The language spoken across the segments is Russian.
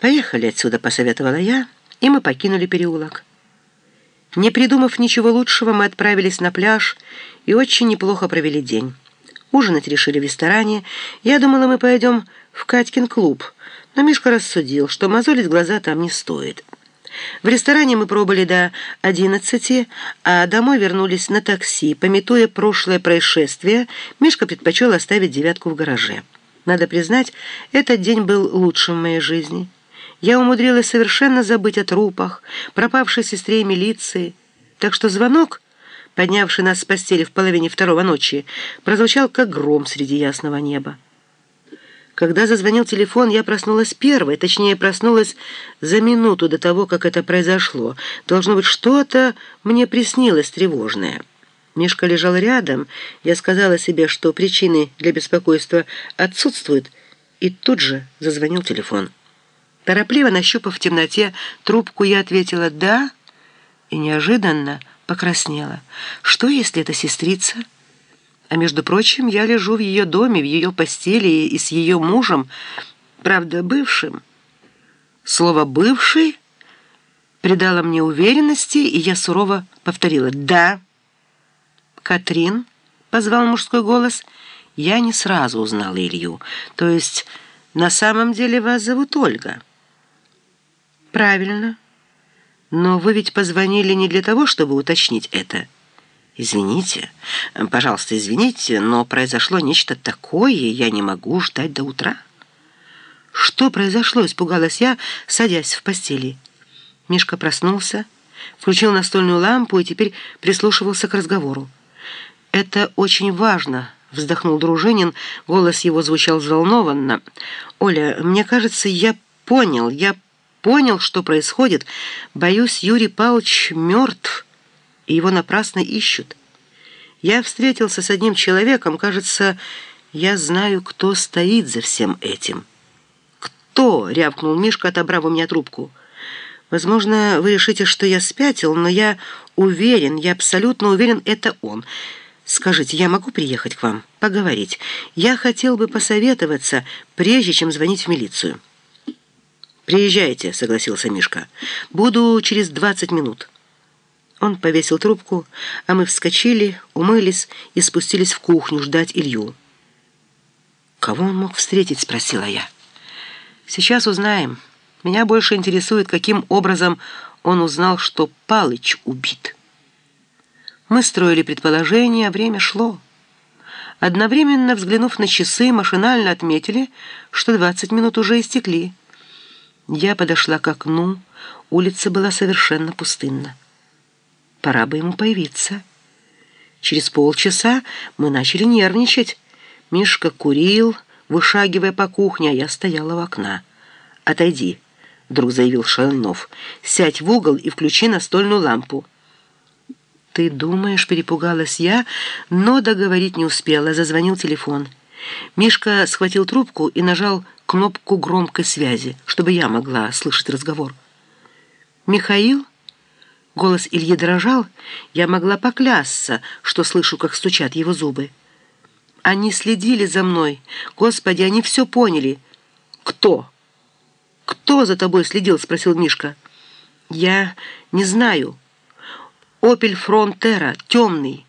«Поехали отсюда», — посоветовала я, и мы покинули переулок. Не придумав ничего лучшего, мы отправились на пляж и очень неплохо провели день. Ужинать решили в ресторане. Я думала, мы пойдем в Катькин клуб, но Мишка рассудил, что мозолить глаза там не стоит. В ресторане мы пробыли до одиннадцати, а домой вернулись на такси. Пометуя прошлое происшествие, Мишка предпочел оставить девятку в гараже. Надо признать, этот день был лучшим в моей жизни. Я умудрилась совершенно забыть о трупах, пропавшей сестре милиции. Так что звонок, поднявший нас с постели в половине второго ночи, прозвучал как гром среди ясного неба. Когда зазвонил телефон, я проснулась первой, точнее, проснулась за минуту до того, как это произошло. Должно быть, что-то мне приснилось тревожное. Мишка лежал рядом. Я сказала себе, что причины для беспокойства отсутствуют, и тут же зазвонил телефон. Торопливо нащупав в темноте трубку, я ответила «да» и неожиданно покраснела. «Что, если это сестрица?» А между прочим, я лежу в ее доме, в ее постели и с ее мужем, правда, бывшим. Слово «бывший» придало мне уверенности, и я сурово повторила «да». «Катрин?» — позвал мужской голос. Я не сразу узнала Илью. То есть, на самом деле вас зовут Ольга. «Правильно. Но вы ведь позвонили не для того, чтобы уточнить это». «Извините, пожалуйста, извините, но произошло нечто такое, я не могу ждать до утра». «Что произошло?» — испугалась я, садясь в постели. Мишка проснулся, включил настольную лампу и теперь прислушивался к разговору. «Это очень важно», — вздохнул Дружинин, голос его звучал взволнованно. «Оля, мне кажется, я понял, я понял, что происходит. Боюсь, Юрий Павлович мертв» и его напрасно ищут. Я встретился с одним человеком, кажется, я знаю, кто стоит за всем этим». «Кто?» — рявкнул Мишка, отобрав у меня трубку. «Возможно, вы решите, что я спятил, но я уверен, я абсолютно уверен, это он. Скажите, я могу приехать к вам, поговорить? Я хотел бы посоветоваться, прежде чем звонить в милицию». «Приезжайте», — согласился Мишка. «Буду через двадцать минут». Он повесил трубку, а мы вскочили, умылись и спустились в кухню ждать Илью. «Кого он мог встретить?» — спросила я. «Сейчас узнаем. Меня больше интересует, каким образом он узнал, что Палыч убит». Мы строили предположения, время шло. Одновременно взглянув на часы, машинально отметили, что 20 минут уже истекли. Я подошла к окну, улица была совершенно пустынна. Пора бы ему появиться. Через полчаса мы начали нервничать. Мишка курил, вышагивая по кухне, а я стояла у окна. «Отойди», — вдруг заявил Шальнов. «Сядь в угол и включи настольную лампу». «Ты думаешь?» — перепугалась я, но договорить не успела. Зазвонил телефон. Мишка схватил трубку и нажал кнопку громкой связи, чтобы я могла слышать разговор. «Михаил?» Голос Ильи дрожал, я могла поклясться, что слышу, как стучат его зубы. Они следили за мной. Господи, они все поняли. Кто? Кто за тобой следил? Спросил Мишка. Я не знаю. Опель Фронтера, темный.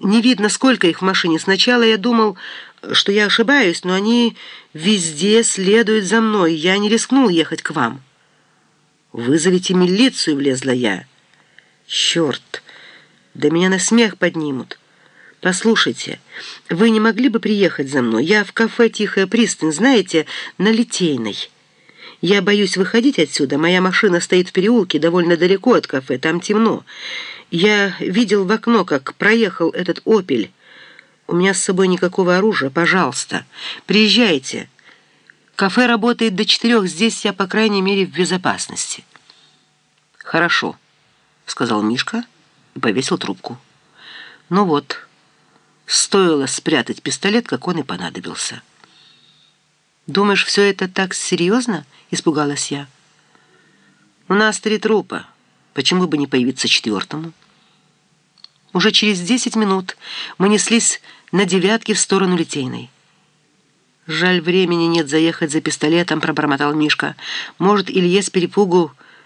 Не видно, сколько их в машине. Сначала я думал, что я ошибаюсь, но они везде следуют за мной. Я не рискнул ехать к вам. «Вызовите милицию», — влезла я. Черт! Да меня на смех поднимут. Послушайте, вы не могли бы приехать за мной? Я в кафе «Тихая пристань», знаете, на Литейной. Я боюсь выходить отсюда. Моя машина стоит в переулке, довольно далеко от кафе, там темно. Я видел в окно, как проехал этот «Опель». У меня с собой никакого оружия. Пожалуйста, приезжайте. Кафе работает до четырех, здесь я, по крайней мере, в безопасности. Хорошо. — сказал Мишка и повесил трубку. Ну вот, стоило спрятать пистолет, как он и понадобился. «Думаешь, все это так серьезно?» — испугалась я. «У нас три трупа. Почему бы не появиться четвертому?» Уже через десять минут мы неслись на девятки в сторону Литейной. «Жаль, времени нет заехать за пистолетом», — пробормотал Мишка. «Может, Илье с перепугу